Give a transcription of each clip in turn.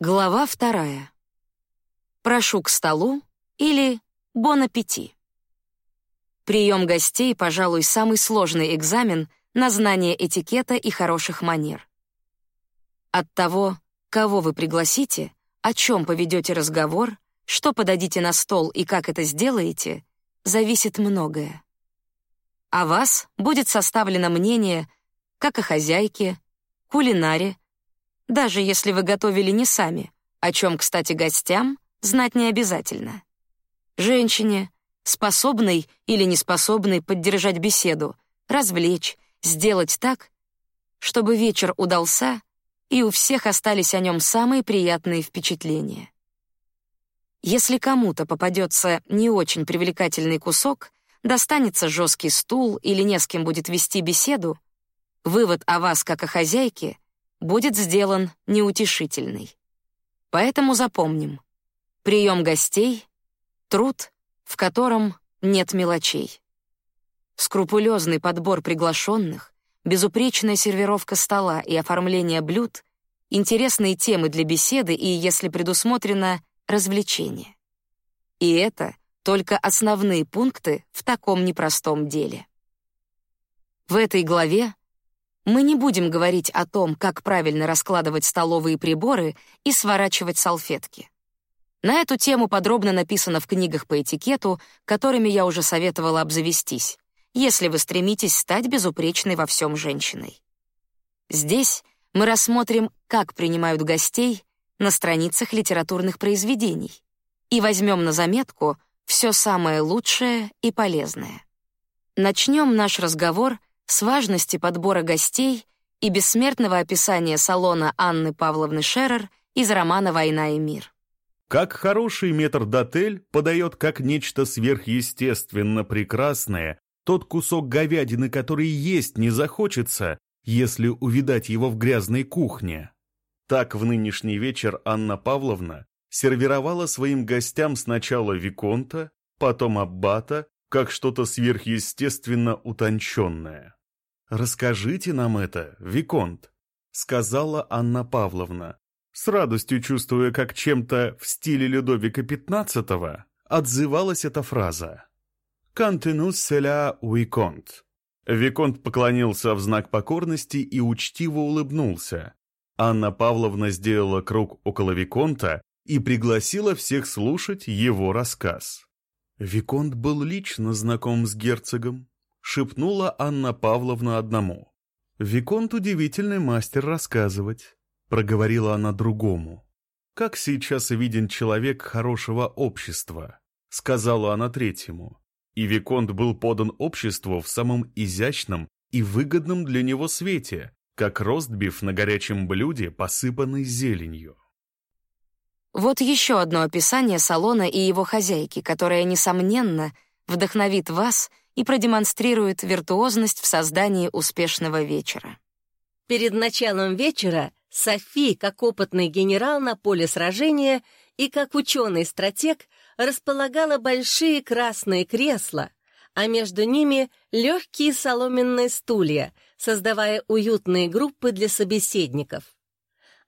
Глава вторая. Прошу к столу или бон аппети. Прием гостей, пожалуй, самый сложный экзамен на знание этикета и хороших манер. От того, кого вы пригласите, о чем поведете разговор, что подадите на стол и как это сделаете, зависит многое. О вас будет составлено мнение как о хозяйке, кулинаре, даже если вы готовили не сами, о чем, кстати, гостям знать не обязательно. Женщине, способной или неспособной поддержать беседу, развлечь, сделать так, чтобы вечер удался и у всех остались о нем самые приятные впечатления. Если кому-то попадется не очень привлекательный кусок, достанется жесткий стул или не с кем будет вести беседу, вывод о вас как о хозяйке будет сделан неутешительный. Поэтому запомним. Прием гостей — труд, в котором нет мелочей. Скрупулезный подбор приглашенных, безупречная сервировка стола и оформление блюд, интересные темы для беседы и, если предусмотрено, развлечения. И это только основные пункты в таком непростом деле. В этой главе мы не будем говорить о том, как правильно раскладывать столовые приборы и сворачивать салфетки. На эту тему подробно написано в книгах по этикету, которыми я уже советовала обзавестись, если вы стремитесь стать безупречной во всем женщиной. Здесь мы рассмотрим, как принимают гостей на страницах литературных произведений и возьмем на заметку все самое лучшее и полезное. Начнем наш разговор с важности подбора гостей и бессмертного описания салона Анны Павловны Шерер из романа «Война и мир». Как хороший метрдотель подает как нечто сверхъестественно прекрасное тот кусок говядины, который есть не захочется, если увидать его в грязной кухне. Так в нынешний вечер Анна Павловна сервировала своим гостям сначала Виконта, потом Аббата, как что-то сверхъестественно утонченное. «Расскажите нам это, Виконт», — сказала Анна Павловна, с радостью чувствуя, как чем-то в стиле Людовика XV отзывалась эта фраза. «Кантенус селя Виконт». Виконт поклонился в знак покорности и учтиво улыбнулся. Анна Павловна сделала круг около Виконта и пригласила всех слушать его рассказ. «Виконт был лично знаком с герцогом», — шепнула Анна Павловна одному. «Виконт удивительный мастер рассказывать проговорила она другому. «Как сейчас виден человек хорошего общества», — сказала она третьему. И Виконт был подан обществу в самом изящном и выгодном для него свете, как ростбиф на горячем блюде, посыпанный зеленью. Вот еще одно описание салона и его хозяйки, которое, несомненно, вдохновит вас и продемонстрирует виртуозность в создании успешного вечера. Перед началом вечера Софи, как опытный генерал на поле сражения и как ученый-стратег, располагала большие красные кресла, а между ними легкие соломенные стулья, создавая уютные группы для собеседников.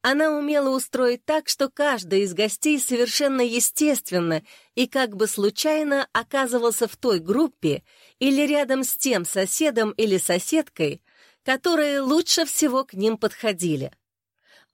Она умела устроить так, что каждый из гостей совершенно естественно и как бы случайно оказывался в той группе или рядом с тем соседом или соседкой, которые лучше всего к ним подходили.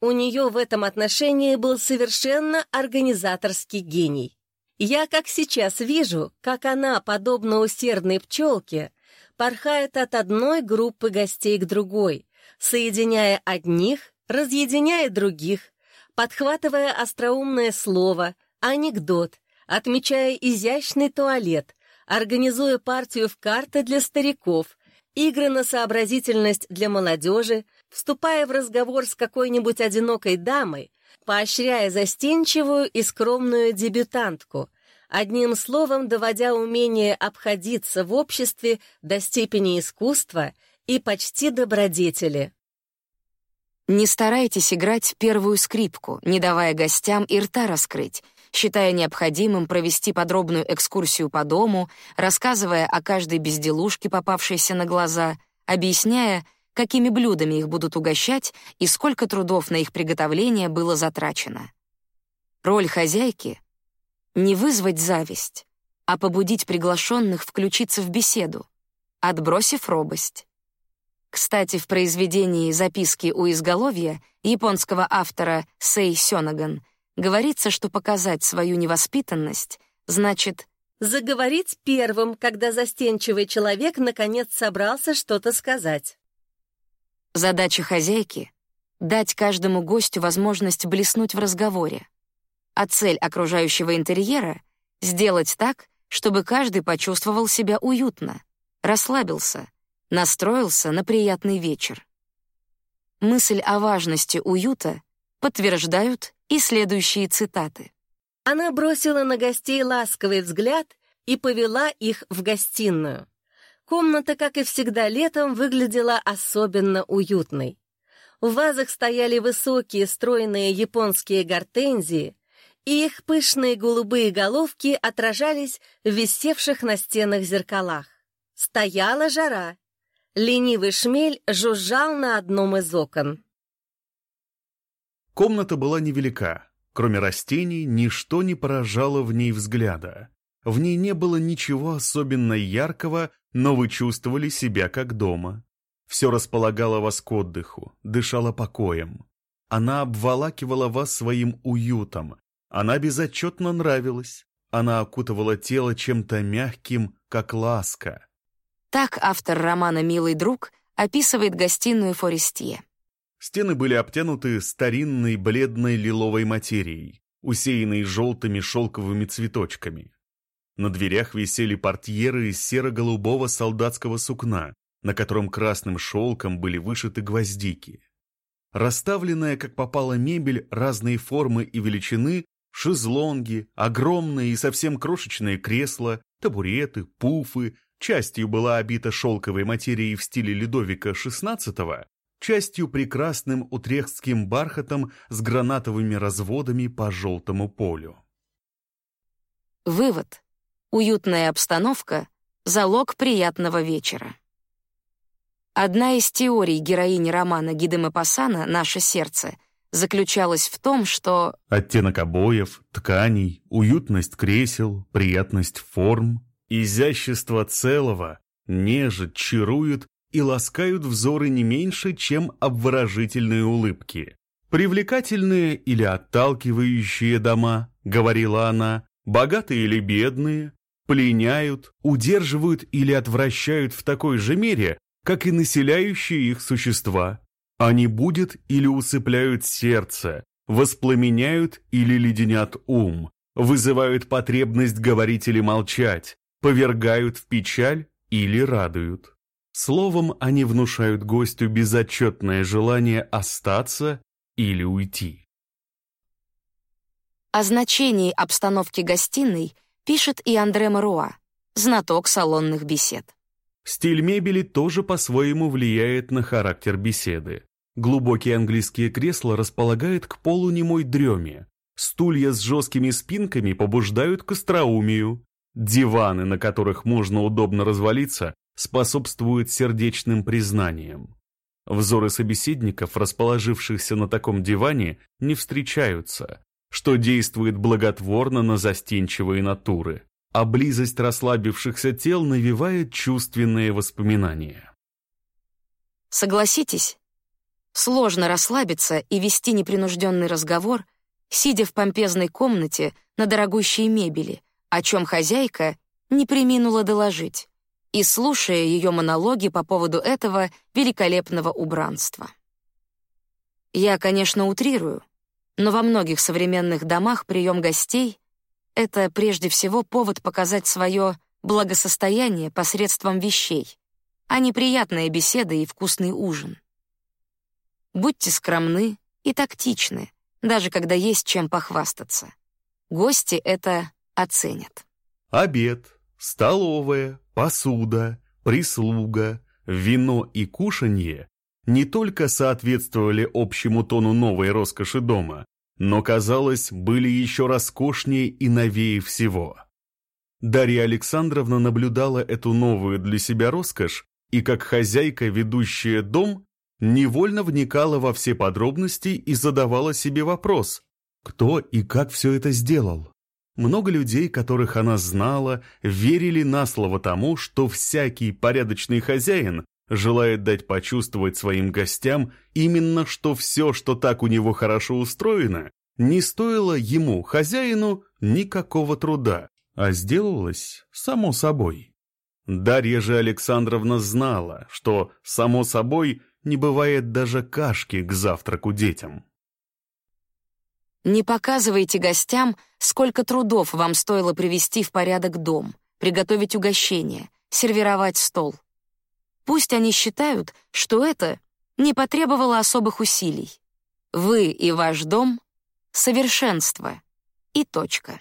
У нее в этом отношении был совершенно организаторский гений. Я как сейчас вижу, как она, подобно усердной пчелке, порхает от одной группы гостей к другой, соединяя одних, разъединяя других, подхватывая остроумное слово, анекдот, отмечая изящный туалет, организуя партию в карты для стариков, игры на сообразительность для молодежи, вступая в разговор с какой-нибудь одинокой дамой, поощряя застенчивую и скромную дебютантку, одним словом доводя умение обходиться в обществе до степени искусства и почти добродетели. Не старайтесь играть первую скрипку, не давая гостям и рта раскрыть, считая необходимым провести подробную экскурсию по дому, рассказывая о каждой безделушке, попавшейся на глаза, объясняя, какими блюдами их будут угощать и сколько трудов на их приготовление было затрачено. Роль хозяйки — не вызвать зависть, а побудить приглашенных включиться в беседу, отбросив робость. Кстати, в произведении «Записки у изголовья» японского автора Сэй Сёнаган говорится, что показать свою невоспитанность значит заговорить первым, когда застенчивый человек наконец собрался что-то сказать. Задача хозяйки — дать каждому гостю возможность блеснуть в разговоре, а цель окружающего интерьера — сделать так, чтобы каждый почувствовал себя уютно, расслабился, настроился на приятный вечер. Мысль о важности уюта подтверждают и следующие цитаты. Она бросила на гостей ласковый взгляд и повела их в гостиную. Комната, как и всегда летом, выглядела особенно уютной. В вазах стояли высокие стройные японские гортензии, и их пышные голубые головки отражались в висевших на стенах зеркалах. Стояла жара. Ленивый шмель жужжал на одном из окон. Комната была невелика. Кроме растений, ничто не поражало в ней взгляда. В ней не было ничего особенно яркого, но вы чувствовали себя как дома. Все располагало вас к отдыху, дышало покоем. Она обволакивала вас своим уютом. Она безотчетно нравилась. Она окутывала тело чем-то мягким, как ласка. Так автор романа «Милый друг» описывает гостиную Форестье. Стены были обтянуты старинной бледной лиловой материей, усеянной желтыми шелковыми цветочками. На дверях висели портьеры из серо-голубого солдатского сукна, на котором красным шелком были вышиты гвоздики. Расставленная, как попала мебель, разные формы и величины, шезлонги, огромные и совсем крошечные кресла, табуреты, пуфы, частью была обита шелковой материей в стиле Людовика XVI, частью прекрасным утрехтским бархатом с гранатовыми разводами по желтому полю. Вывод. Уютная обстановка — залог приятного вечера. Одна из теорий героини романа Гиде Мапассана «Наше сердце» заключалась в том, что оттенок обоев, тканей, уютность кресел, приятность форм, изящество целого нежит, чаруют и ласкают взоры не меньше, чем обворожительные улыбки. «Привлекательные или отталкивающие дома», — говорила она, «богатые или бедные, пленяют, удерживают или отвращают в такой же мере, как и населяющие их существа. Они будут или усыпляют сердце, воспламеняют или леденят ум, вызывают потребность говорить или молчать, повергают в печаль или радуют. Словом, они внушают гостю безотчетное желание остаться или уйти. О значении обстановки гостиной пишет и Андре Маруа, знаток салонных бесед. Стиль мебели тоже по-своему влияет на характер беседы. Глубокие английские кресла располагают к полунемой дреме. Стулья с жесткими спинками побуждают к остроумию. Диваны, на которых можно удобно развалиться, способствует сердечным признаниям. Взоры собеседников, расположившихся на таком диване, не встречаются, что действует благотворно на застенчивые натуры, а близость расслабившихся тел навевает чувственные воспоминания. Согласитесь, сложно расслабиться и вести непринужденный разговор, сидя в помпезной комнате на дорогущей мебели, о чем хозяйка не приминула доложить и слушая ее монологи по поводу этого великолепного убранства. Я, конечно, утрирую, но во многих современных домах прием гостей — это прежде всего повод показать свое благосостояние посредством вещей, а не приятная беседа и вкусный ужин. Будьте скромны и тактичны, даже когда есть чем похвастаться. Гости это оценят. Обед, столовая, посуда, прислуга, вино и кушанье не только соответствовали общему тону новой роскоши дома, но, казалось, были еще роскошнее и новее всего. Дарья Александровна наблюдала эту новую для себя роскошь и, как хозяйка, ведущая дом, невольно вникала во все подробности и задавала себе вопрос, Кто и как все это сделал? Много людей, которых она знала, верили на слово тому, что всякий порядочный хозяин желает дать почувствовать своим гостям именно, что все, что так у него хорошо устроено, не стоило ему, хозяину, никакого труда, а сделалось само собой. Дарья же Александровна знала, что, само собой, не бывает даже кашки к завтраку детям. Не показывайте гостям, сколько трудов вам стоило привести в порядок дом, приготовить угощение, сервировать стол. Пусть они считают, что это не потребовало особых усилий. Вы и ваш дом — совершенство. И точка.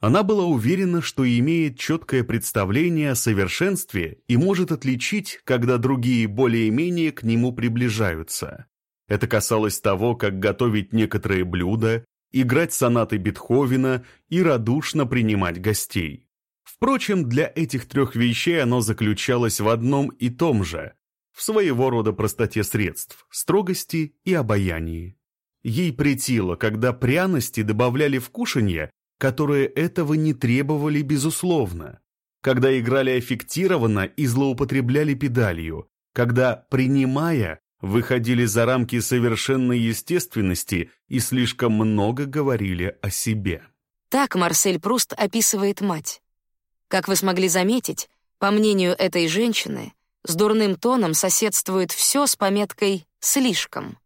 Она была уверена, что имеет четкое представление о совершенстве и может отличить, когда другие более-менее к нему приближаются. Это касалось того, как готовить некоторые блюда, играть сонаты Бетховена и радушно принимать гостей. Впрочем, для этих трех вещей оно заключалось в одном и том же, в своего рода простоте средств, строгости и обаянии. Ей претило, когда пряности добавляли в кушанье, которые этого не требовали безусловно, когда играли аффектированно и злоупотребляли педалью, когда, принимая, выходили за рамки совершенной естественности и слишком много говорили о себе. Так Марсель Пруст описывает мать. Как вы смогли заметить, по мнению этой женщины, с дурным тоном соседствует все с пометкой «слишком».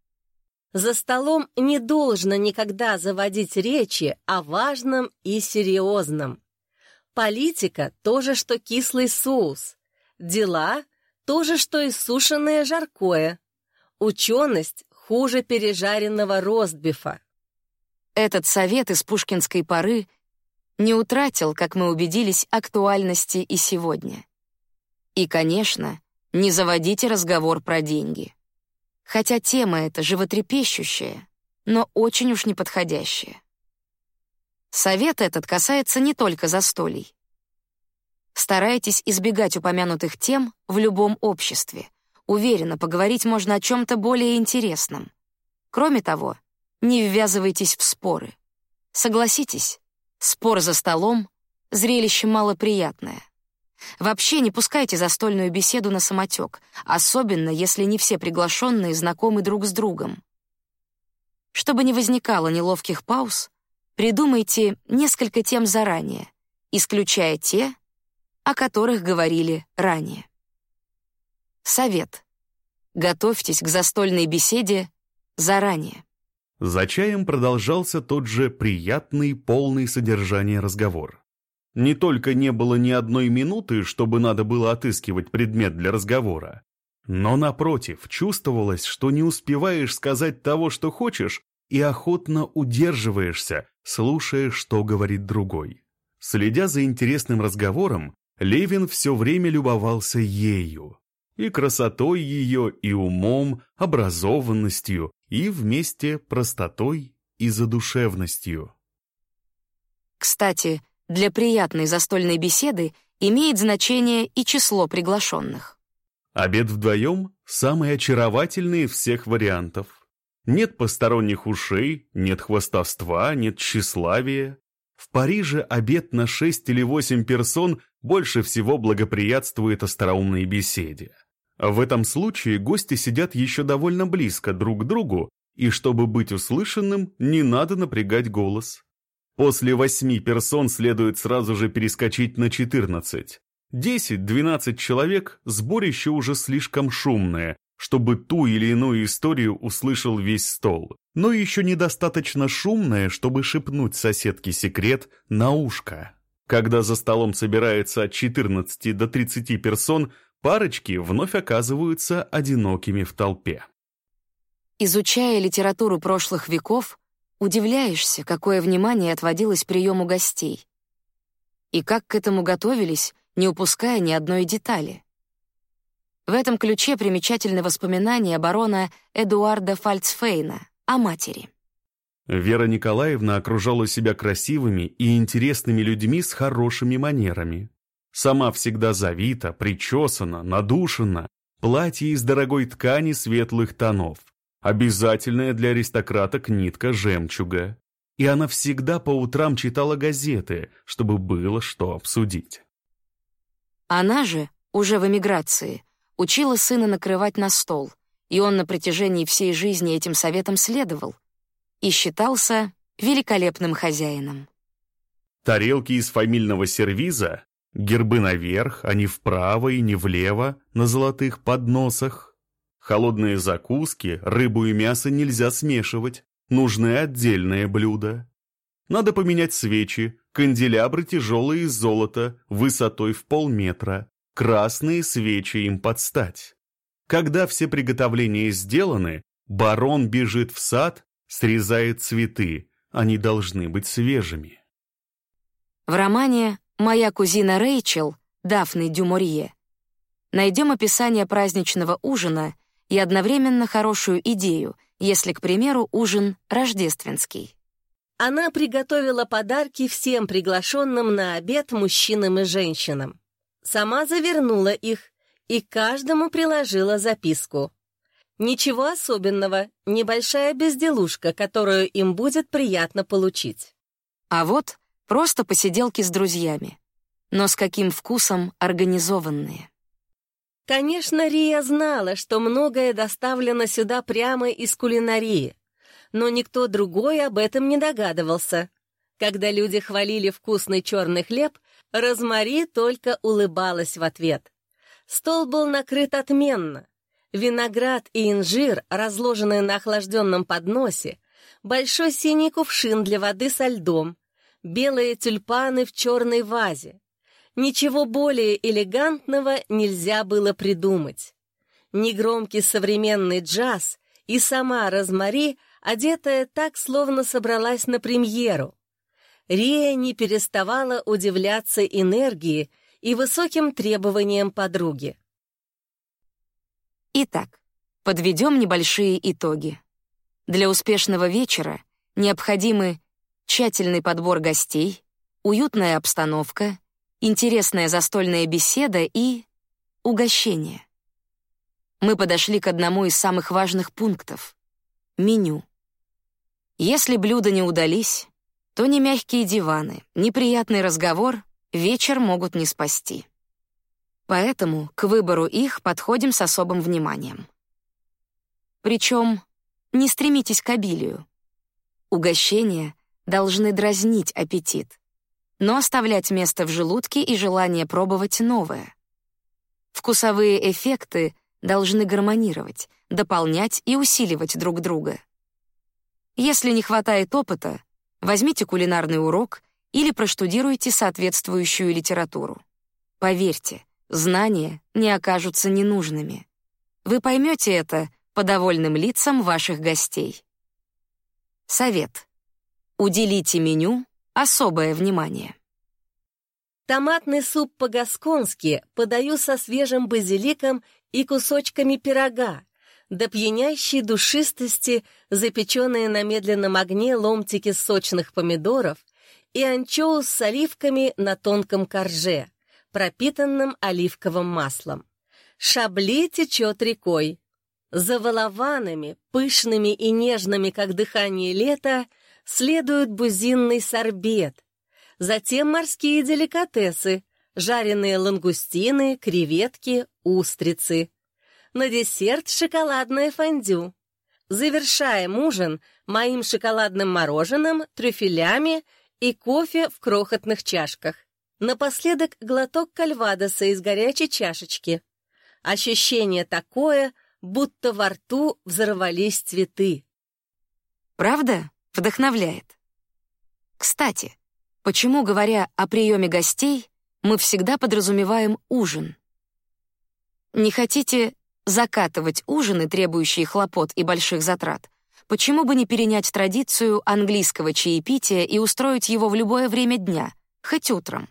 За столом не должно никогда заводить речи о важном и серьезном. Политика — тоже, что кислый соус. Дела — тоже, что иссушенное жаркое. Ученость хуже пережаренного ростбифа. Этот совет из пушкинской поры не утратил, как мы убедились, актуальности и сегодня. И, конечно, не заводите разговор про деньги. Хотя тема эта животрепещущая, но очень уж неподходящая. Совет этот касается не только застолий. Старайтесь избегать упомянутых тем в любом обществе, Уверена, поговорить можно о чем-то более интересном. Кроме того, не ввязывайтесь в споры. Согласитесь, спор за столом — зрелище малоприятное. Вообще не пускайте застольную беседу на самотек, особенно если не все приглашенные знакомы друг с другом. Чтобы не возникало неловких пауз, придумайте несколько тем заранее, исключая те, о которых говорили ранее. Совет. Готовьтесь к застольной беседе заранее. За чаем продолжался тот же приятный, полный содержания разговор. Не только не было ни одной минуты, чтобы надо было отыскивать предмет для разговора, но, напротив, чувствовалось, что не успеваешь сказать того, что хочешь, и охотно удерживаешься, слушая, что говорит другой. Следя за интересным разговором, Левин все время любовался ею и красотой ее, и умом, образованностью, и вместе простотой и задушевностью. Кстати, для приятной застольной беседы имеет значение и число приглашенных. Обед вдвоем – самый очаровательный из всех вариантов. Нет посторонних ушей, нет хвастовства, нет тщеславия. В Париже обед на шесть или восемь персон больше всего благоприятствует остроумной беседе. В этом случае гости сидят еще довольно близко друг к другу, и чтобы быть услышанным, не надо напрягать голос. После восьми персон следует сразу же перескочить на четырнадцать. Десять-двенадцать человек – сборище уже слишком шумное, чтобы ту или иную историю услышал весь стол, но еще недостаточно шумное, чтобы шепнуть соседке секрет на ушко. Когда за столом собирается от 14 до 30 персон – парочки вновь оказываются одинокими в толпе. Изучая литературу прошлых веков, удивляешься, какое внимание отводилось приему гостей. И как к этому готовились, не упуская ни одной детали. В этом ключе примечательны воспоминания барона Эдуарда Фальцфейна о матери. Вера Николаевна окружала себя красивыми и интересными людьми с хорошими манерами. Сама всегда завита, причесана, надушена, платье из дорогой ткани светлых тонов. Обязательная для аристократок нитка жемчуга. и она всегда по утрам читала газеты, чтобы было что обсудить. Она же, уже в эмиграции, учила сына накрывать на стол, и он на протяжении всей жизни этим советам следовал и считался великолепным хозяином. Тарелки из фамильного сервиза, гербы наверх, а не вправо и не влево, на золотых подносах. Холодные закуски, рыбу и мясо нельзя смешивать, нужны отдельные блюда. Надо поменять свечи, канделябры тяжелые из золота, высотой в полметра, красные свечи им подстать. Когда все приготовления сделаны, барон бежит в сад, срезает цветы, они должны быть свежими. В романе «Моя кузина Рэйчел» Дафны Дюморье найдем описание праздничного ужина и одновременно хорошую идею, если, к примеру, ужин рождественский. Она приготовила подарки всем приглашенным на обед мужчинам и женщинам. Сама завернула их и каждому приложила записку. Ничего особенного, небольшая безделушка, которую им будет приятно получить. А вот Просто посиделки с друзьями. Но с каким вкусом организованные. Конечно, Рия знала, что многое доставлено сюда прямо из кулинарии, но никто другой об этом не догадывался. Когда люди хвалили вкусный черный хлеб, Розмари только улыбалась в ответ. Стол был накрыт отменно. Виноград и инжир, разложенные на охлажденном подносе, большой синий кувшин для воды со льдом, белые тюльпаны в черной вазе. Ничего более элегантного нельзя было придумать. Негромкий современный джаз и сама Розмари, одетая так, словно собралась на премьеру. Рия не переставала удивляться энергии и высоким требованиям подруги. Итак, подведем небольшие итоги. Для успешного вечера необходимы тщательный подбор гостей, уютная обстановка, интересная застольная беседа и угощение. Мы подошли к одному из самых важных пунктов — меню. Если блюда не удались, то ни мягкие диваны, ни приятный разговор вечер могут не спасти. Поэтому к выбору их подходим с особым вниманием. Причем не стремитесь к обилию. Угощение должны дразнить аппетит, но оставлять место в желудке и желание пробовать новое. Вкусовые эффекты должны гармонировать, дополнять и усиливать друг друга. Если не хватает опыта, возьмите кулинарный урок или проштудируйте соответствующую литературу. Поверьте, знания не окажутся ненужными. Вы поймете это по довольным лицам ваших гостей. Совет. Уделите меню особое внимание. Томатный суп по-гасконски подаю со свежим базиликом и кусочками пирога, до пьянящей душистости запеченные на медленном огне ломтики сочных помидоров и анчоус с оливками на тонком корже, пропитанном оливковым маслом. Шабли течет рекой. За волованами, пышными и нежными, как дыхание лета, следует бузинный сорбет, затем морские деликатесы, жареные лангустины, креветки, устрицы. На десерт шоколадное фондю. Завершаем ужин моим шоколадным мороженым, трюфелями и кофе в крохотных чашках. Напоследок глоток кальвадоса из горячей чашечки. Ощущение такое, будто во рту взорвались цветы. Правда? Вдохновляет. Кстати, почему, говоря о приеме гостей, мы всегда подразумеваем ужин? Не хотите закатывать ужины, требующие хлопот и больших затрат? Почему бы не перенять традицию английского чаепития и устроить его в любое время дня, хоть утром?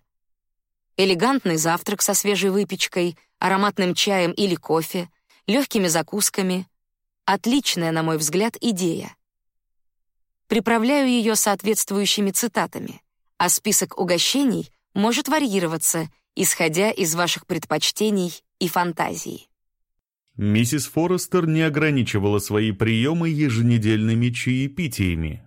Элегантный завтрак со свежей выпечкой, ароматным чаем или кофе, легкими закусками. Отличная, на мой взгляд, идея приправляю ее соответствующими цитатами, а список угощений может варьироваться, исходя из ваших предпочтений и фантазий. Миссис Форестер не ограничивала свои приемы еженедельными чаепитиями.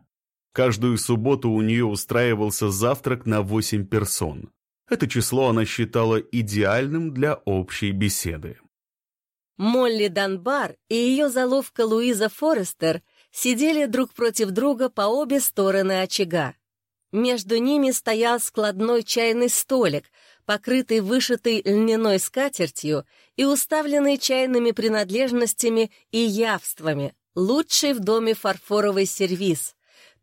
Каждую субботу у нее устраивался завтрак на восемь персон. Это число она считала идеальным для общей беседы. Молли Данбар и ее заловка Луиза Форестер сидели друг против друга по обе стороны очага. Между ними стоял складной чайный столик, покрытый вышитой льняной скатертью и уставленный чайными принадлежностями и явствами, лучший в доме фарфоровый сервиз,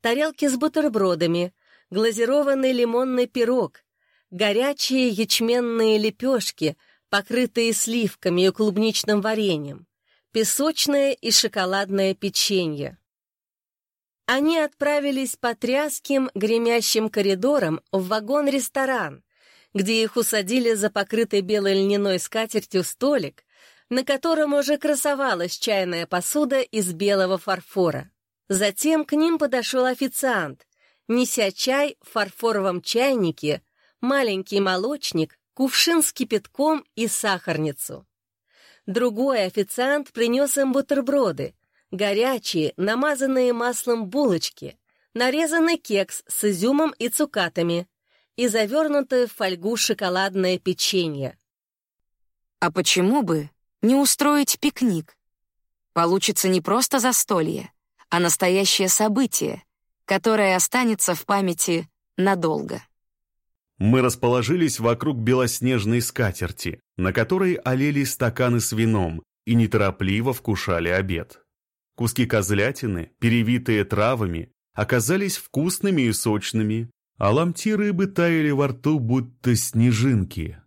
тарелки с бутербродами, глазированный лимонный пирог, горячие ячменные лепешки, покрытые сливками и клубничным вареньем, песочное и шоколадное печенье. Они отправились по тряским, гремящим коридорам в вагон-ресторан, где их усадили за покрытый белой льняной скатертью столик, на котором уже красовалась чайная посуда из белого фарфора. Затем к ним подошел официант, неся чай в фарфоровом чайнике маленький молочник, кувшин с кипятком и сахарницу. Другой официант принес им бутерброды, горячие, намазанные маслом булочки, нарезанный кекс с изюмом и цукатами и завернутое в фольгу шоколадное печенье. А почему бы не устроить пикник? Получится не просто застолье, а настоящее событие, которое останется в памяти надолго. Мы расположились вокруг белоснежной скатерти, на которой олели стаканы с вином и неторопливо вкушали обед. Куски козлятины, перевитые травами, оказались вкусными и сочными, а ломти рыбы таяли во рту, будто снежинки.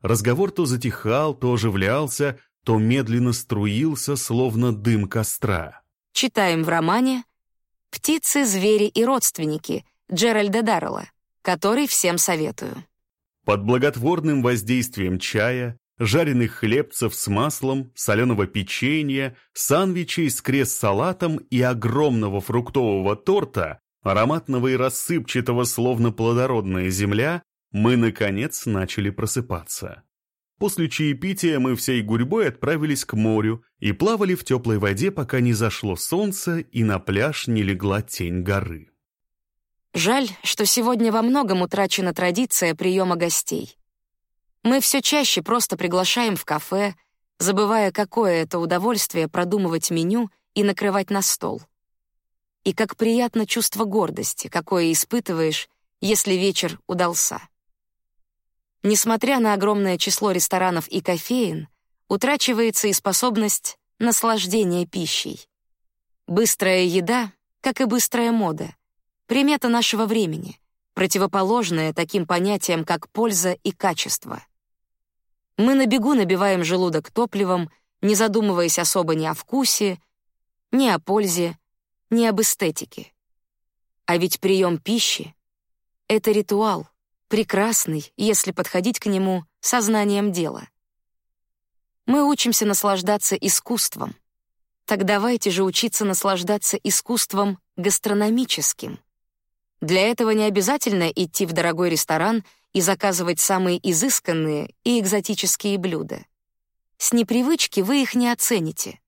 Разговор то затихал, то оживлялся, то медленно струился, словно дым костра. Читаем в романе «Птицы, звери и родственники» Джеральда Даррелла который всем советую. Под благотворным воздействием чая, жареных хлебцев с маслом, соленого печенья, сандвичей с крест-салатом и огромного фруктового торта, ароматного и рассыпчатого, словно плодородная земля, мы, наконец, начали просыпаться. После чаепития мы всей гурьбой отправились к морю и плавали в теплой воде, пока не зашло солнце и на пляж не легла тень горы. Жаль, что сегодня во многом утрачена традиция приема гостей. Мы все чаще просто приглашаем в кафе, забывая, какое это удовольствие продумывать меню и накрывать на стол. И как приятно чувство гордости, какое испытываешь, если вечер удался. Несмотря на огромное число ресторанов и кофеин, утрачивается и способность наслаждения пищей. Быстрая еда, как и быстрая мода — Примета нашего времени, противоположная таким понятиям, как польза и качество. Мы на бегу набиваем желудок топливом, не задумываясь особо ни о вкусе, ни о пользе, ни об эстетике. А ведь прием пищи — это ритуал, прекрасный, если подходить к нему сознанием дела. Мы учимся наслаждаться искусством. Так давайте же учиться наслаждаться искусством гастрономическим. Для этого не обязательно идти в дорогой ресторан и заказывать самые изысканные и экзотические блюда. С непривычки вы их не оцените.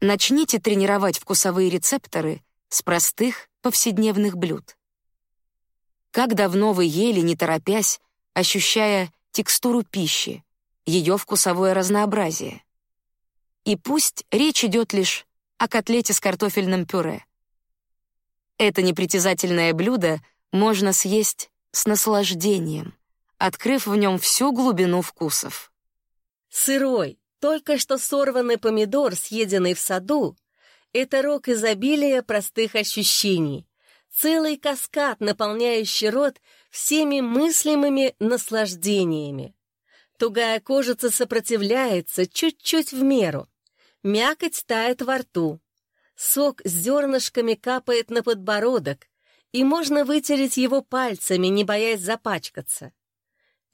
Начните тренировать вкусовые рецепторы с простых повседневных блюд. Как давно вы ели, не торопясь, ощущая текстуру пищи, ее вкусовое разнообразие? И пусть речь идет лишь о котлете с картофельным пюре — это непритязательное блюдо можно съесть с наслаждением, открыв в нем всю глубину вкусов. Сырой, только что сорванный помидор, съеденный в саду, это рок изобилия простых ощущений, целый каскад, наполняющий рот всеми мыслимыми наслаждениями. Тугая кожица сопротивляется чуть-чуть в меру, мякоть тает во рту, Сок с зернышками капает на подбородок, и можно вытереть его пальцами, не боясь запачкаться.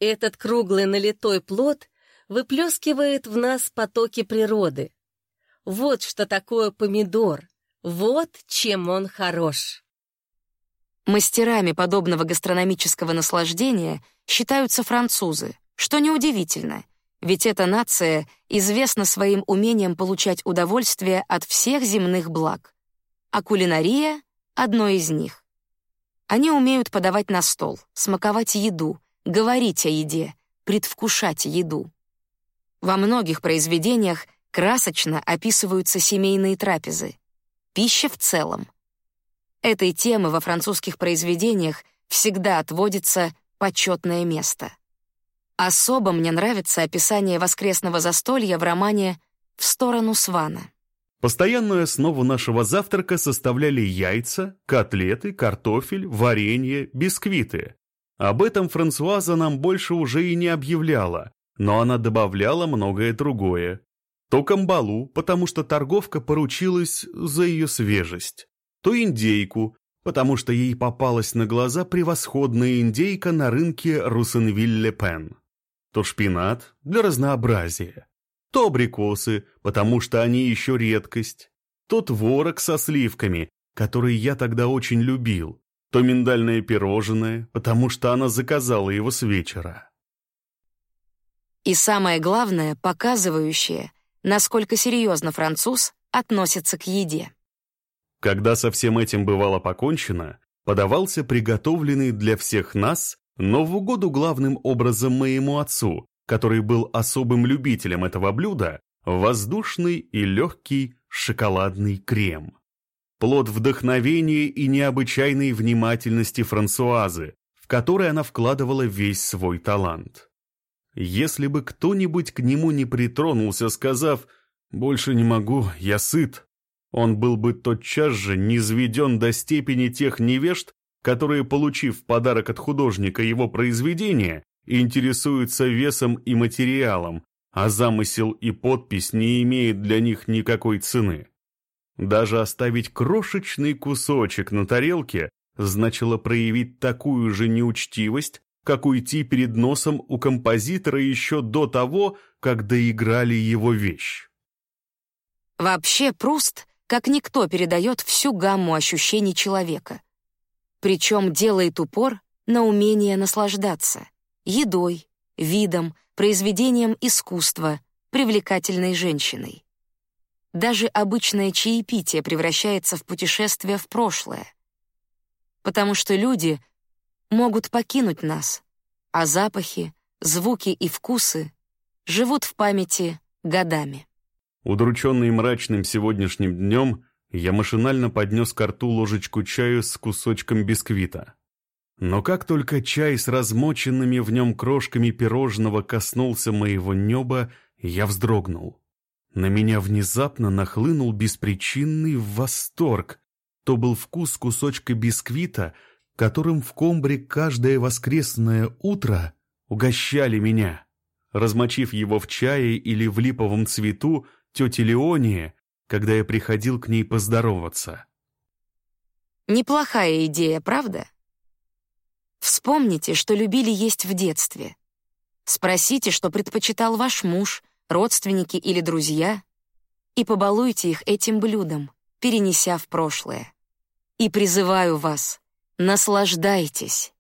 Этот круглый налитой плод выплескивает в нас потоки природы. Вот что такое помидор, вот чем он хорош. Мастерами подобного гастрономического наслаждения считаются французы, что неудивительно — ведь эта нация известна своим умением получать удовольствие от всех земных благ. А кулинария одно из них. Они умеют подавать на стол, смаковать еду, говорить о еде, предвкушать еду. Во многих произведениях красочно описываются семейные трапезы. Пища в целом. Этой темы во французских произведениях всегда отводится почетное место. Особо мне нравится описание воскресного застолья в романе «В сторону Свана». Постоянную основу нашего завтрака составляли яйца, котлеты, картофель, варенье, бисквиты. Об этом Франсуаза нам больше уже и не объявляла, но она добавляла многое другое. То камбалу, потому что торговка поручилась за ее свежесть, то индейку, потому что ей попалась на глаза превосходная индейка на рынке Руссенвиль-Ле-Пен, то шпинат для разнообразия, то абрикосы, потому что они еще редкость, то творог со сливками, который я тогда очень любил, то миндальное пирожное, потому что она заказала его с вечера. И самое главное, показывающее, насколько серьезно француз относится к еде. Когда со всем этим бывало покончено, подавался приготовленный для всех нас, но в угоду главным образом моему отцу, который был особым любителем этого блюда, воздушный и легкий шоколадный крем. Плод вдохновения и необычайной внимательности Франсуазы, в который она вкладывала весь свой талант. Если бы кто-нибудь к нему не притронулся, сказав «больше не могу, я сыт», он был бы тотчас же низведен до степени тех невежд, которые, получив в подарок от художника его произведения, интересуются весом и материалом, а замысел и подпись не имеют для них никакой цены. Даже оставить крошечный кусочек на тарелке значило проявить такую же неучтивость, как уйти перед носом у композитора еще до того, как доиграли его вещь. Вообще Пруст, как никто, передает всю гамму ощущений человека. Причем делает упор на умение наслаждаться едой, видом, произведением искусства, привлекательной женщиной. Даже обычное чаепитие превращается в путешествие в прошлое. Потому что люди могут покинуть нас, а запахи, звуки и вкусы живут в памяти годами. Удрученный мрачным сегодняшним днем, я машинально поднес к рту ложечку чаю с кусочком бисквита. Но как только чай с размоченными в нем крошками пирожного коснулся моего неба, я вздрогнул. На меня внезапно нахлынул беспричинный восторг. То был вкус кусочка бисквита, которым в комбре каждое воскресное утро угощали меня. Размочив его в чае или в липовом цвету тети Леонии, когда я приходил к ней поздороваться. Неплохая идея, правда? Вспомните, что любили есть в детстве. Спросите, что предпочитал ваш муж, родственники или друзья, и побалуйте их этим блюдом, перенеся в прошлое. И призываю вас, наслаждайтесь.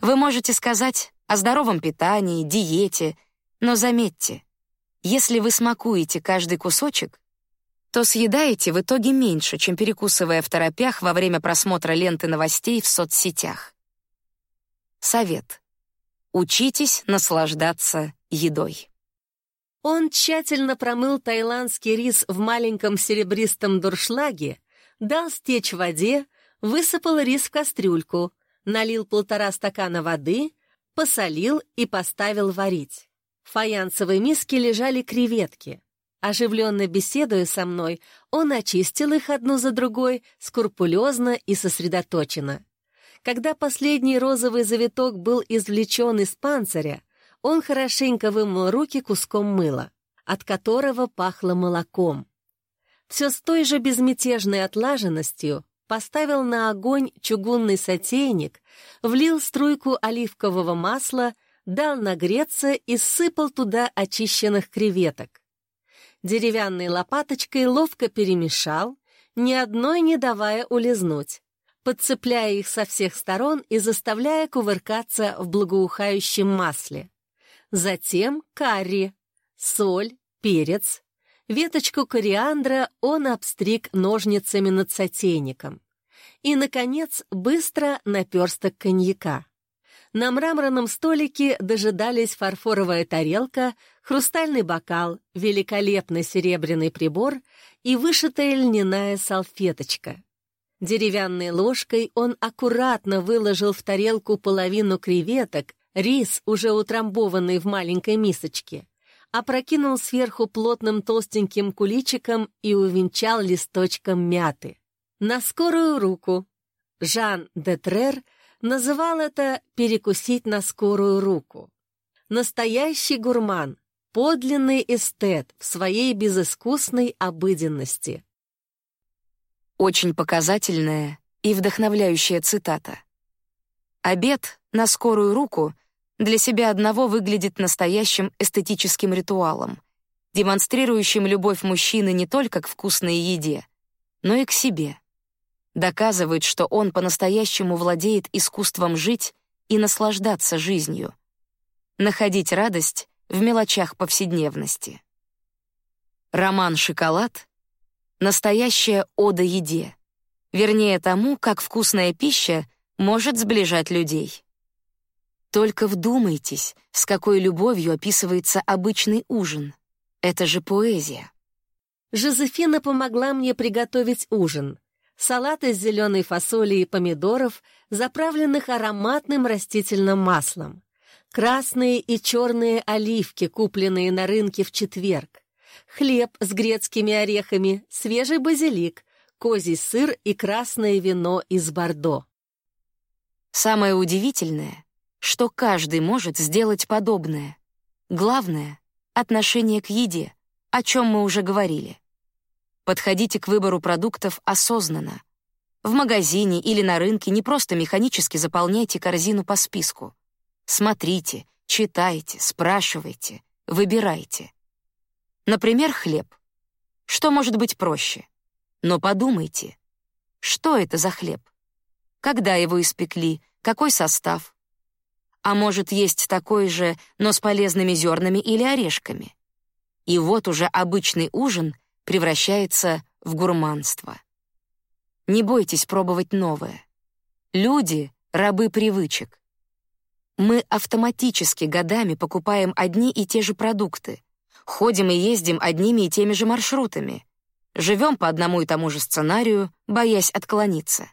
Вы можете сказать о здоровом питании, диете, но заметьте, если вы смакуете каждый кусочек, то съедаете в итоге меньше, чем перекусывая в торопях во время просмотра ленты новостей в соцсетях. Совет. Учитесь наслаждаться едой. Он тщательно промыл тайландский рис в маленьком серебристом дуршлаге, дал стечь воде, высыпал рис в кастрюльку, налил полтора стакана воды, посолил и поставил варить. В фаянсовой миске лежали креветки. Оживленно беседуя со мной, он очистил их одну за другой, скрупулезно и сосредоточенно. Когда последний розовый завиток был извлечен из панциря, он хорошенько вымыл руки куском мыла, от которого пахло молоком. Все с той же безмятежной отлаженностью поставил на огонь чугунный сотейник, влил струйку оливкового масла, дал нагреться и сыпал туда очищенных креветок. Деревянной лопаточкой ловко перемешал, ни одной не давая улизнуть подцепляя их со всех сторон и заставляя кувыркаться в благоухающем масле. Затем карри, соль, перец. Веточку кориандра он обстриг ножницами над сотейником. И, наконец, быстро наперсток коньяка. На мраморном столике дожидались фарфоровая тарелка, хрустальный бокал, великолепный серебряный прибор и вышитая льняная салфеточка. Деревянной ложкой он аккуратно выложил в тарелку половину креветок, рис, уже утрамбованный в маленькой мисочке, опрокинул сверху плотным толстеньким куличиком и увенчал листочком мяты. На скорую руку. Жан де Трер называл это «перекусить на скорую руку». Настоящий гурман, подлинный эстет в своей безыскусной обыденности. Очень показательная и вдохновляющая цитата. Обед на скорую руку для себя одного выглядит настоящим эстетическим ритуалом, демонстрирующим любовь мужчины не только к вкусной еде, но и к себе. Доказывает, что он по-настоящему владеет искусством жить и наслаждаться жизнью. Находить радость в мелочах повседневности. Роман «Шоколад» — настоящая ода еде, вернее тому, как вкусная пища может сближать людей. Только вдумайтесь, с какой любовью описывается обычный ужин. Это же поэзия. Жозефина помогла мне приготовить ужин. Салат из зеленой фасоли и помидоров, заправленных ароматным растительным маслом. Красные и черные оливки, купленные на рынке в четверг. Хлеб с грецкими орехами, свежий базилик, козий сыр и красное вино из Бордо. Самое удивительное, что каждый может сделать подобное. Главное — отношение к еде, о чем мы уже говорили. Подходите к выбору продуктов осознанно. В магазине или на рынке не просто механически заполняйте корзину по списку. Смотрите, читайте, спрашивайте, выбирайте. Например, хлеб. Что может быть проще? Но подумайте, что это за хлеб? Когда его испекли, какой состав? А может, есть такой же, но с полезными зернами или орешками? И вот уже обычный ужин превращается в гурманство. Не бойтесь пробовать новое. Люди — рабы привычек. Мы автоматически годами покупаем одни и те же продукты, ходим и ездим одними и теми же маршрутами, живем по одному и тому же сценарию, боясь отклониться.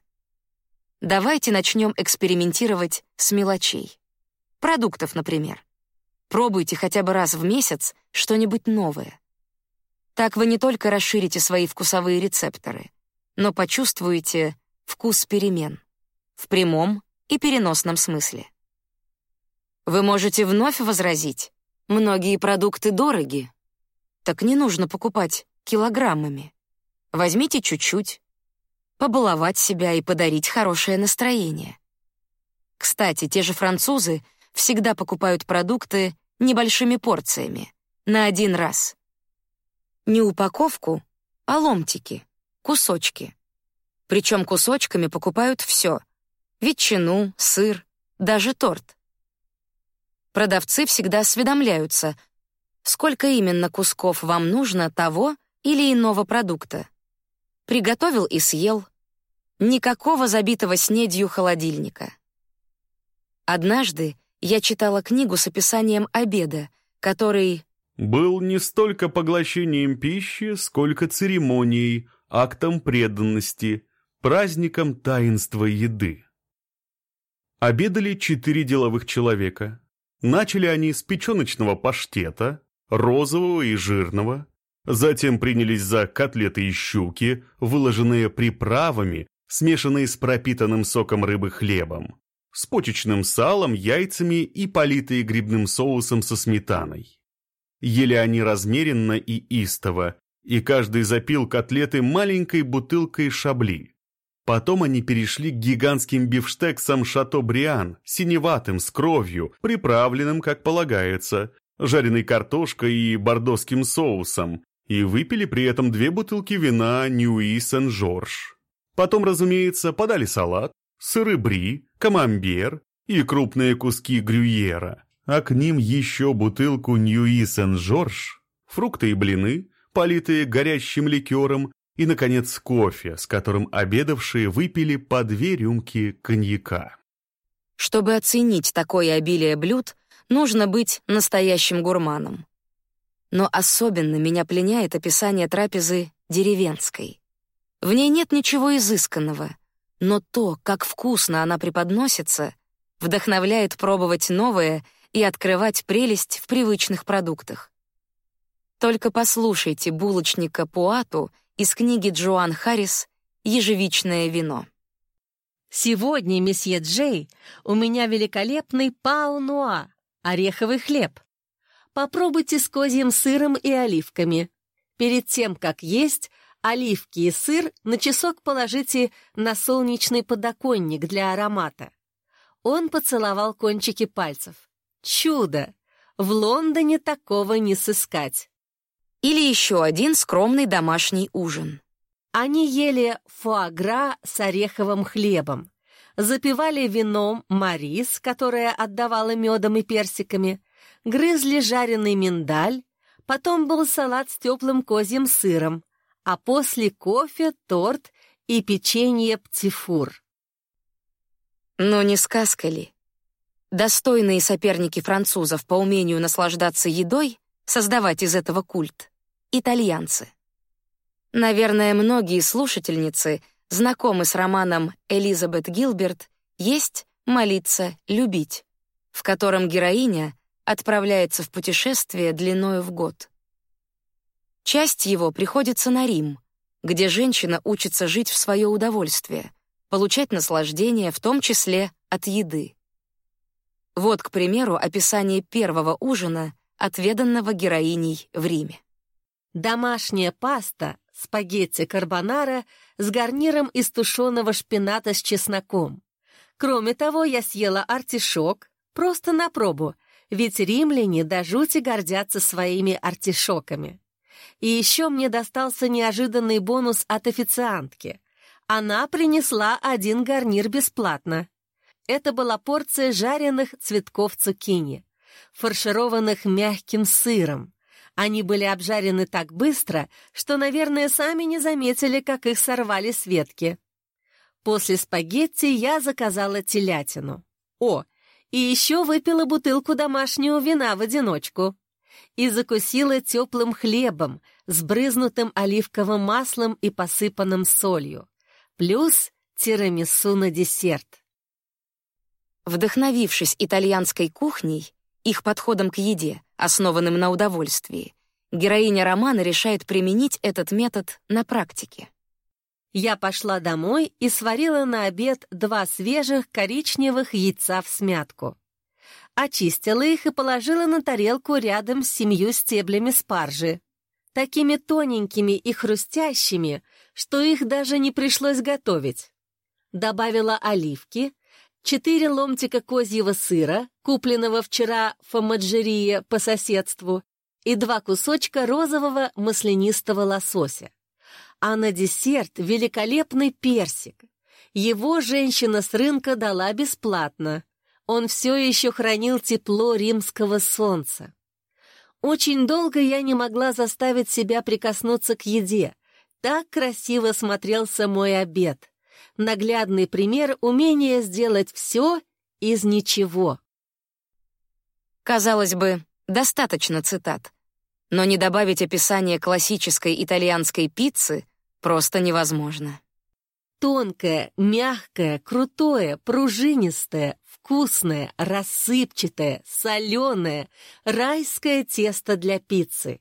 Давайте начнем экспериментировать с мелочей. Продуктов, например. Пробуйте хотя бы раз в месяц что-нибудь новое. Так вы не только расширите свои вкусовые рецепторы, но почувствуете вкус перемен в прямом и переносном смысле. Вы можете вновь возразить: многие продукты дороги. Так не нужно покупать килограммами. Возьмите чуть-чуть, побаловать себя и подарить хорошее настроение. Кстати, те же французы всегда покупают продукты небольшими порциями, на один раз. Не упаковку, а ломтики, кусочки. Причем кусочками покупают все — ветчину, сыр, даже торт. Продавцы всегда осведомляются, сколько именно кусков вам нужно того или иного продукта. Приготовил и съел. Никакого забитого снедью холодильника. Однажды я читала книгу с описанием обеда, который был не столько поглощением пищи, сколько церемонией, актом преданности, праздником таинства еды. Обедали четыре деловых человека. Начали они с печеночного паштета, розового и жирного, Затем принялись за котлеты и щуки, выложенные приправами, смешанные с пропитанным соком рыбы хлебом, с почечным салом, яйцами и политые грибным соусом со сметаной. Ели они размеренно и истово, и каждый запил котлеты маленькой бутылкой шабли. Потом они перешли к гигантским бифштексам «Шато-Бриан», синеватым, с кровью, приправленным, как полагается, жареной картошкой и бордоским соусом, и выпили при этом две бутылки вина Ньюи Сен-Жорж. Потом, разумеется, подали салат, сыры бри, камамбер и крупные куски грюйера, а к ним еще бутылку Ньюи Сен-Жорж, фрукты и блины, политые горящим ликером, и, наконец, кофе, с которым обедавшие выпили по две рюмки коньяка. Чтобы оценить такое обилие блюд, нужно быть настоящим гурманом. Но особенно меня пленяет описание трапезы деревенской. В ней нет ничего изысканного, но то, как вкусно она преподносится, вдохновляет пробовать новое и открывать прелесть в привычных продуктах. Только послушайте булочника Пуату из книги Джоан Харрис «Ежевичное вино». Сегодня, месье Джей, у меня великолепный пау-нуа, ореховый хлеб. Попробуйте с козьим сыром и оливками. Перед тем, как есть, оливки и сыр на часок положите на солнечный подоконник для аромата. Он поцеловал кончики пальцев. Чудо! В Лондоне такого не сыскать. Или еще один скромный домашний ужин. Они ели фуагра с ореховым хлебом, запивали вином марис, которое отдавало медом и персиками, грызли жареный миндаль, потом был салат с теплым козьим сыром, а после кофе, торт и печенье птифур. Но не сказка ли? Достойные соперники французов по умению наслаждаться едой, создавать из этого культ — итальянцы. Наверное, многие слушательницы знакомы с романом Элизабет Гилберт «Есть, молиться, любить», в котором героиня отправляется в путешествие длиною в год. Часть его приходится на Рим, где женщина учится жить в свое удовольствие, получать наслаждение, в том числе от еды. Вот, к примеру, описание первого ужина, отведанного героиней в Риме. Домашняя паста спагетти карбонара с гарниром из тушеного шпината с чесноком. Кроме того, я съела артишок, просто на пробу, ведь римляне до жути гордятся своими артишоками. И еще мне достался неожиданный бонус от официантки. Она принесла один гарнир бесплатно. Это была порция жареных цветков цукини, фаршированных мягким сыром, они были обжарены так быстро, что, наверное, сами не заметили, как их сорвали с ветки. После спагетти я заказала телятину. О, и еще выпила бутылку домашнего вина в одиночку. И закусила теплым хлебом, сбрызнутым оливковым маслом и посыпанным солью. Плюс тирамису на десерт. Вдохновившись итальянской кухней, их подходом к еде, основанным на удовольствии, героиня романа решает применить этот метод на практике. Я пошла домой и сварила на обед два свежих коричневых яйца в смятку. Очистила их и положила на тарелку рядом с семью стеблями спаржи. Такими тоненькими и хрустящими, что их даже не пришлось готовить. Добавила оливки, четыре ломтика козьего сыра, купленного вчера в фомаджерие по соседству, и два кусочка розового маслянистого лосося. А на десерт великолепный персик. Его женщина с рынка дала бесплатно. Он все еще хранил тепло римского солнца. Очень долго я не могла заставить себя прикоснуться к еде. Так красиво смотрелся мой обед наглядный пример умения сделать все из ничего. Казалось бы, достаточно цитат, но не добавить описание классической итальянской пиццы просто невозможно. Тонкое, мягкое, крутое, пружинистое, вкусное, рассыпчатое, соленое, райское тесто для пиццы.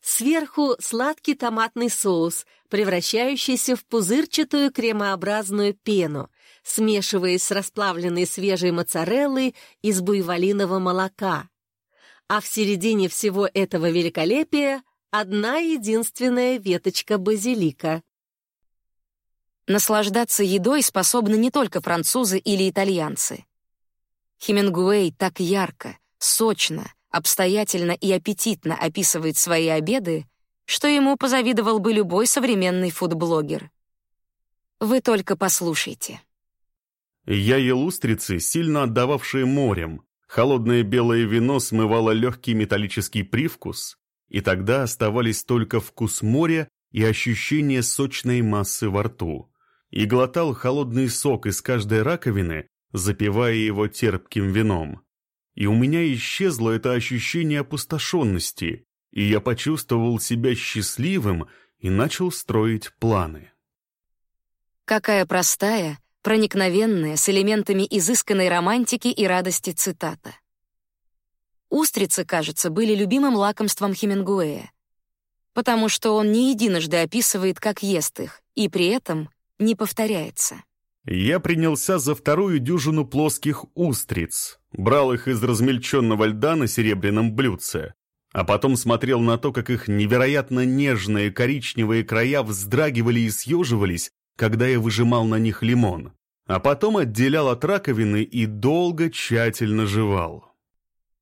Сверху сладкий томатный соус, превращающийся в пузырчатую кремообразную пену, смешиваясь с расплавленной свежей моцареллой из буйволиного молока. А в середине всего этого великолепия одна единственная веточка базилика. Наслаждаться едой способны не только французы или итальянцы. Хемингуэй так ярко, сочно, обстоятельно и аппетитно описывает свои обеды, что ему позавидовал бы любой современный фудблогер. Вы только послушайте. Я ел устрицы, сильно отдававшие морем. Холодное белое вино смывало легкий металлический привкус, и тогда оставались только вкус моря и ощущение сочной массы во рту. И глотал холодный сок из каждой раковины, запивая его терпким вином. И у меня исчезло это ощущение опустошенности, и я почувствовал себя счастливым и начал строить планы. Какая простая, проникновенная, с элементами изысканной романтики и радости цитата. Устрицы, кажется, были любимым лакомством Хемингуэя, потому что он не единожды описывает, как ест их, и при этом не повторяется. Я принялся за вторую дюжину плоских устриц, брал их из размельченного льда на серебряном блюдце, а потом смотрел на то, как их невероятно нежные коричневые края вздрагивали и съеживались, когда я выжимал на них лимон, а потом отделял от раковины и долго тщательно жевал.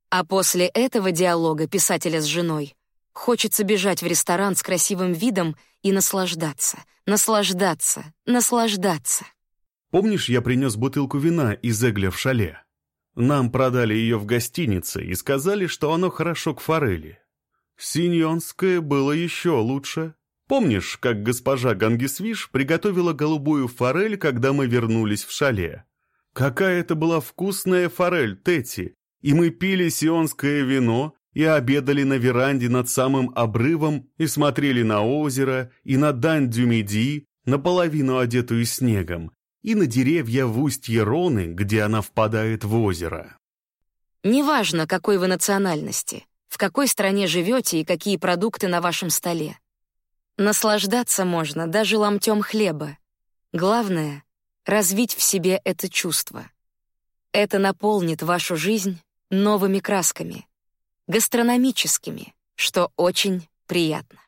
А после этого диалога писателя с женой хочется бежать в ресторан с красивым видом и наслаждаться, наслаждаться, наслаждаться. Помнишь, я принес бутылку вина из Эгля в шале? Нам продали ее в гостинице и сказали, что оно хорошо к форели. Синьонское было еще лучше. Помнишь, как госпожа Гангисвиш приготовила голубую форель, когда мы вернулись в шале? Какая это была вкусная форель, Тети! И мы пили сионское вино, и обедали на веранде над самым обрывом, и смотрели на озеро, и на дань Дюмеди, наполовину одетую снегом, и на деревья в устье Роны, где она впадает в озеро. Неважно, какой вы национальности, в какой стране живете и какие продукты на вашем столе. Наслаждаться можно даже ломтем хлеба. Главное — развить в себе это чувство. Это наполнит вашу жизнь новыми красками, гастрономическими, что очень приятно.